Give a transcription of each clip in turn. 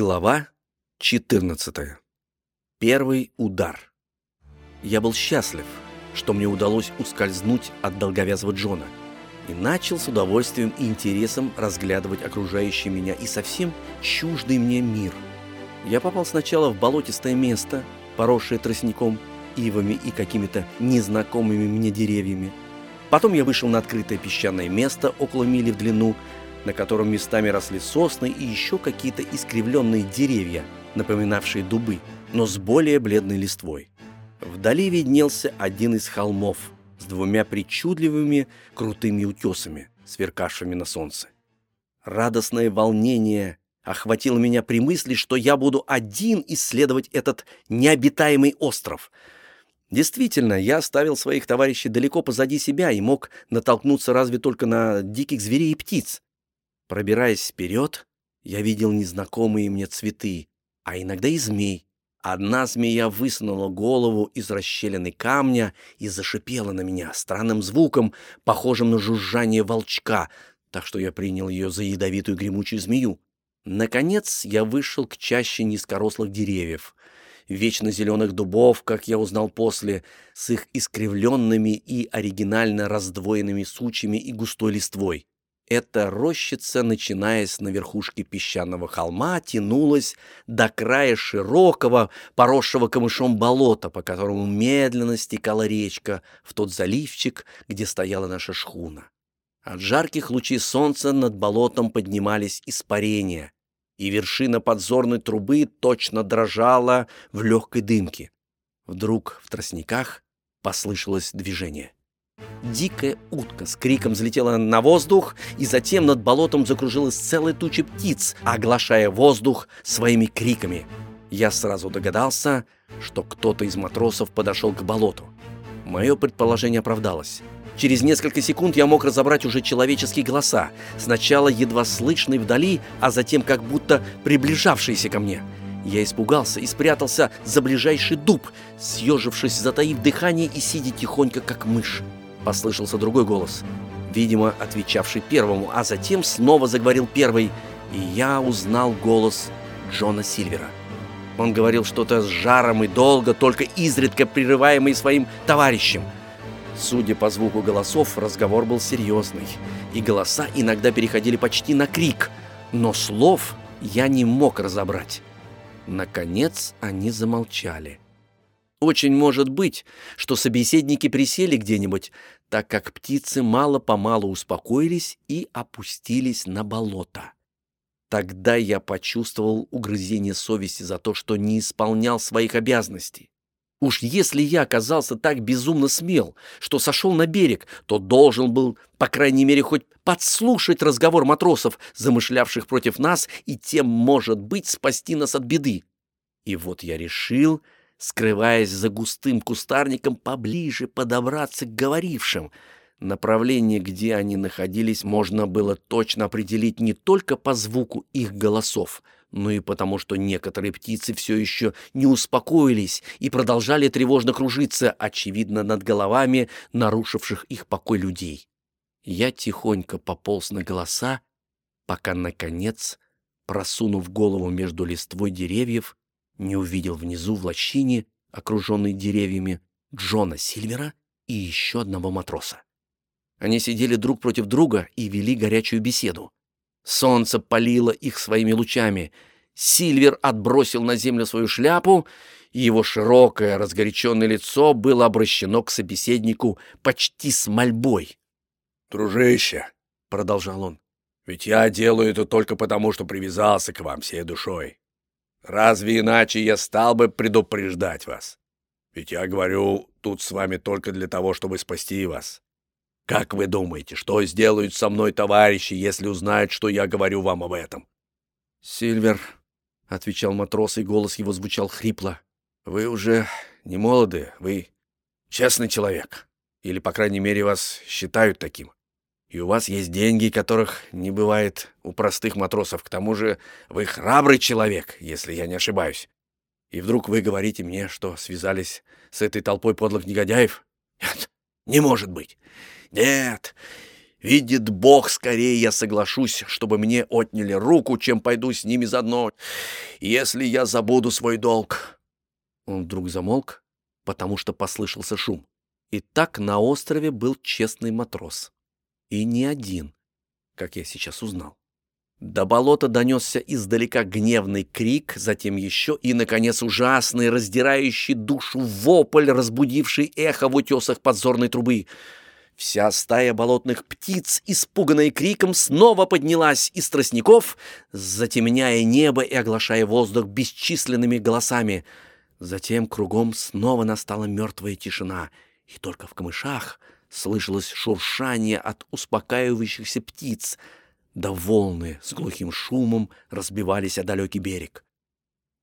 Глава 14. Первый удар. Я был счастлив, что мне удалось ускользнуть от долговязого Джона и начал с удовольствием и интересом разглядывать окружающий меня и совсем чуждый мне мир. Я попал сначала в болотистое место, поросшее тростником, ивами и какими-то незнакомыми мне деревьями. Потом я вышел на открытое песчаное место около мили в длину, на котором местами росли сосны и еще какие-то искривленные деревья, напоминавшие дубы, но с более бледной листвой. Вдали виднелся один из холмов с двумя причудливыми крутыми утесами, сверкавшими на солнце. Радостное волнение охватило меня при мысли, что я буду один исследовать этот необитаемый остров. Действительно, я оставил своих товарищей далеко позади себя и мог натолкнуться разве только на диких зверей и птиц. Пробираясь вперед, я видел незнакомые мне цветы, а иногда и змей. Одна змея высунула голову из расщелины камня и зашипела на меня странным звуком, похожим на жужжание волчка, так что я принял ее за ядовитую гремучую змею. Наконец я вышел к чаще низкорослых деревьев, вечно зеленых дубов, как я узнал после, с их искривленными и оригинально раздвоенными сучьями и густой листвой. Эта рощица, начинаясь на верхушке песчаного холма, тянулась до края широкого, поросшего камышом болота, по которому медленно стекала речка в тот заливчик, где стояла наша шхуна. От жарких лучей солнца над болотом поднимались испарения, и вершина подзорной трубы точно дрожала в легкой дымке. Вдруг в тростниках послышалось движение. Дикая утка с криком взлетела на воздух, и затем над болотом закружилась целая туча птиц, оглашая воздух своими криками. Я сразу догадался, что кто-то из матросов подошел к болоту. Мое предположение оправдалось. Через несколько секунд я мог разобрать уже человеческие голоса, сначала едва слышные вдали, а затем как будто приближавшиеся ко мне. Я испугался и спрятался за ближайший дуб, съежившись, затаив дыхание и сидя тихонько, как мышь. Послышался другой голос, видимо, отвечавший первому, а затем снова заговорил первый, и я узнал голос Джона Сильвера. Он говорил что-то с жаром и долго, только изредка прерываемый своим товарищем. Судя по звуку голосов, разговор был серьезный, и голоса иногда переходили почти на крик, но слов я не мог разобрать. Наконец они замолчали. Очень может быть, что собеседники присели где-нибудь, так как птицы мало-помалу успокоились и опустились на болото. Тогда я почувствовал угрызение совести за то, что не исполнял своих обязанностей. Уж если я оказался так безумно смел, что сошел на берег, то должен был, по крайней мере, хоть подслушать разговор матросов, замышлявших против нас, и тем, может быть, спасти нас от беды. И вот я решил скрываясь за густым кустарником, поближе подобраться к говорившим. Направление, где они находились, можно было точно определить не только по звуку их голосов, но и потому, что некоторые птицы все еще не успокоились и продолжали тревожно кружиться, очевидно, над головами нарушивших их покой людей. Я тихонько пополз на голоса, пока, наконец, просунув голову между листвой деревьев, не увидел внизу в лощине, окруженной деревьями, Джона Сильвера и еще одного матроса. Они сидели друг против друга и вели горячую беседу. Солнце палило их своими лучами. Сильвер отбросил на землю свою шляпу, и его широкое, разгоряченное лицо было обращено к собеседнику почти с мольбой. «Дружище», — продолжал он, — «ведь я делаю это только потому, что привязался к вам всей душой. Разве иначе я стал бы предупреждать вас? Ведь я говорю тут с вами только для того, чтобы спасти вас. Как вы думаете, что сделают со мной товарищи, если узнают, что я говорю вам об этом? Сильвер, — отвечал матрос, и голос его звучал хрипло, — вы уже не молоды, вы честный человек. Или, по крайней мере, вас считают таким. И у вас есть деньги, которых не бывает у простых матросов. К тому же вы храбрый человек, если я не ошибаюсь. И вдруг вы говорите мне, что связались с этой толпой подлых негодяев? Нет, не может быть. Нет, Видит Бог, скорее я соглашусь, чтобы мне отняли руку, чем пойду с ними заодно, если я забуду свой долг». Он вдруг замолк, потому что послышался шум. И так на острове был честный матрос. И не один, как я сейчас узнал. До болота донесся издалека гневный крик, затем еще и, наконец, ужасный, раздирающий душу вопль, разбудивший эхо в утесах подзорной трубы. Вся стая болотных птиц, испуганная криком, снова поднялась из тростников, затемняя небо и оглашая воздух бесчисленными голосами. Затем кругом снова настала мертвая тишина, и только в камышах слышалось шуршание от успокаивающихся птиц — да волны с глухим шумом разбивались о далекий берег.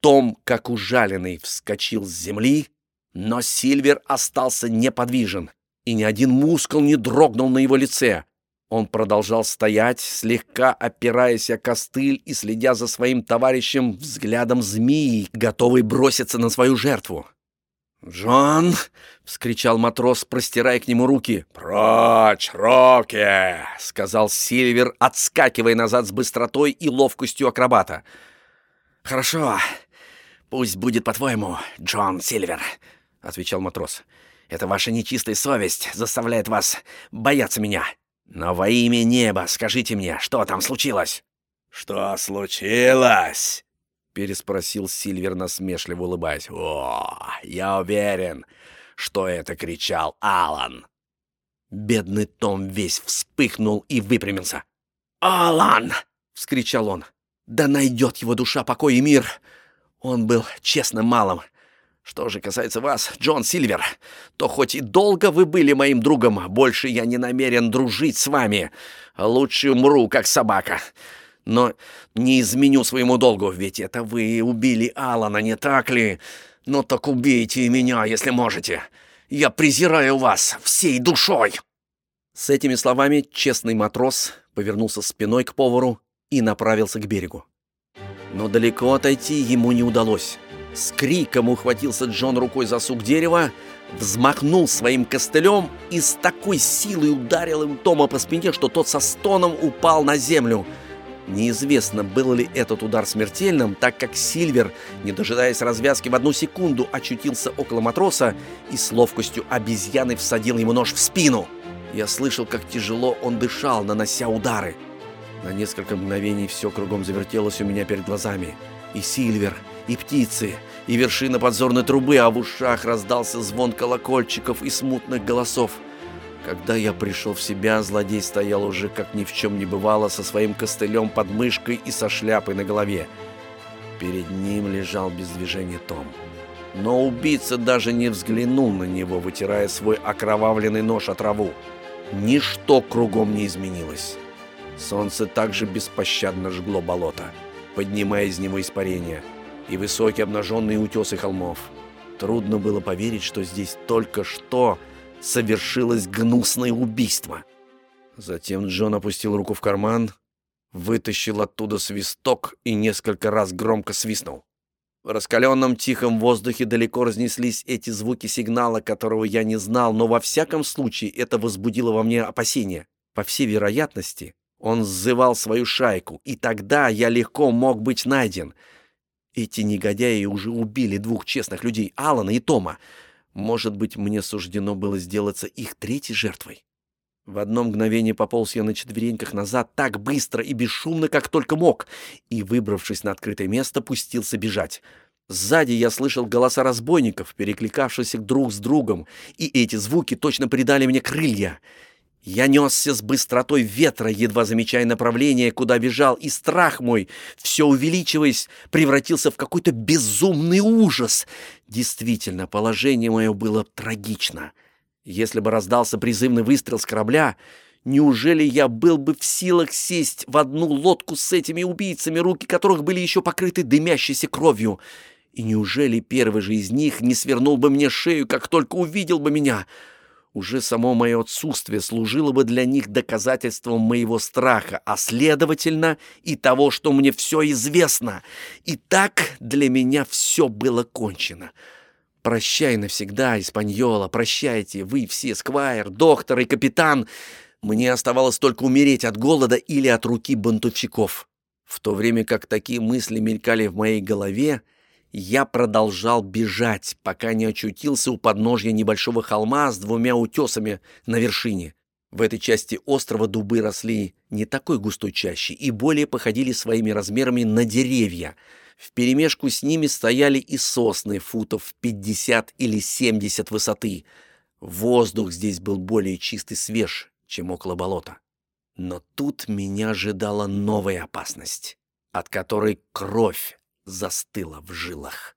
Том, как ужаленный, вскочил с земли, но Сильвер остался неподвижен, и ни один мускул не дрогнул на его лице. Он продолжал стоять, слегка опираясь о костыль и следя за своим товарищем взглядом змеи, готовый броситься на свою жертву. «Джон!» — вскричал матрос, простирая к нему руки. «Прочь, руки!» — сказал Сильвер, отскакивая назад с быстротой и ловкостью акробата. «Хорошо, пусть будет по-твоему, Джон Сильвер», — отвечал матрос. «Это ваша нечистая совесть заставляет вас бояться меня. Но во имя неба скажите мне, что там случилось?» «Что случилось?» Переспросил Сильвер, насмешливо улыбаясь. «О, я уверен, что это кричал Алан. Бедный Том весь вспыхнул и выпрямился. «Алан!» — вскричал он. «Да найдет его душа покой и мир! Он был честным малым. Что же касается вас, Джон Сильвер, то хоть и долго вы были моим другом, больше я не намерен дружить с вами. Лучше умру, как собака но не изменю своему долгу, ведь это вы убили Алана, не так ли? Ну так убейте и меня, если можете. Я презираю вас всей душой!» С этими словами честный матрос повернулся спиной к повару и направился к берегу. Но далеко отойти ему не удалось. С криком ухватился Джон рукой за сук дерева, взмахнул своим костылем и с такой силой ударил им Тома по спине, что тот со стоном упал на землю — Неизвестно, был ли этот удар смертельным, так как Сильвер, не дожидаясь развязки, в одну секунду очутился около матроса и с ловкостью обезьяны всадил ему нож в спину. Я слышал, как тяжело он дышал, нанося удары. На несколько мгновений все кругом завертелось у меня перед глазами. И Сильвер, и птицы, и вершина подзорной трубы, а в ушах раздался звон колокольчиков и смутных голосов. Когда я пришел в себя, злодей стоял уже как ни в чем не бывало, со своим костылем под мышкой и со шляпой на голове. Перед ним лежал без движения Том. Но убийца даже не взглянул на него, вытирая свой окровавленный нож от траву. Ничто кругом не изменилось. Солнце также беспощадно жгло болото, поднимая из него испарения и высокие обнаженные утесы холмов. Трудно было поверить, что здесь только что совершилось гнусное убийство. Затем Джон опустил руку в карман, вытащил оттуда свисток и несколько раз громко свистнул. В раскаленном тихом воздухе далеко разнеслись эти звуки сигнала, которого я не знал, но во всяком случае это возбудило во мне опасения. По всей вероятности, он сзывал свою шайку, и тогда я легко мог быть найден. Эти негодяи уже убили двух честных людей, Алана и Тома. Может быть, мне суждено было сделаться их третьей жертвой? В одно мгновение пополз я на четвереньках назад так быстро и бесшумно, как только мог, и, выбравшись на открытое место, пустился бежать. Сзади я слышал голоса разбойников, перекликавшихся друг с другом, и эти звуки точно придали мне крылья. Я несся с быстротой ветра, едва замечая направление, куда бежал, и страх мой, все увеличиваясь, превратился в какой-то безумный ужас. Действительно, положение мое было трагично. Если бы раздался призывный выстрел с корабля, неужели я был бы в силах сесть в одну лодку с этими убийцами, руки которых были еще покрыты дымящейся кровью? И неужели первый же из них не свернул бы мне шею, как только увидел бы меня?» Уже само мое отсутствие служило бы для них доказательством моего страха, а следовательно и того, что мне все известно. И так для меня все было кончено. Прощай навсегда, Испаньола, прощайте, вы все, Сквайр, доктор и капитан. Мне оставалось только умереть от голода или от руки бунтовщиков. В то время как такие мысли мелькали в моей голове, я продолжал бежать, пока не очутился у подножья небольшого холма с двумя утесами на вершине. В этой части острова дубы росли не такой густой чаще и более походили своими размерами на деревья. Вперемешку с ними стояли и сосны футов 50 или 70 высоты. Воздух здесь был более чистый свеж, чем около болота. Но тут меня ожидала новая опасность, от которой кровь застыла в жилах.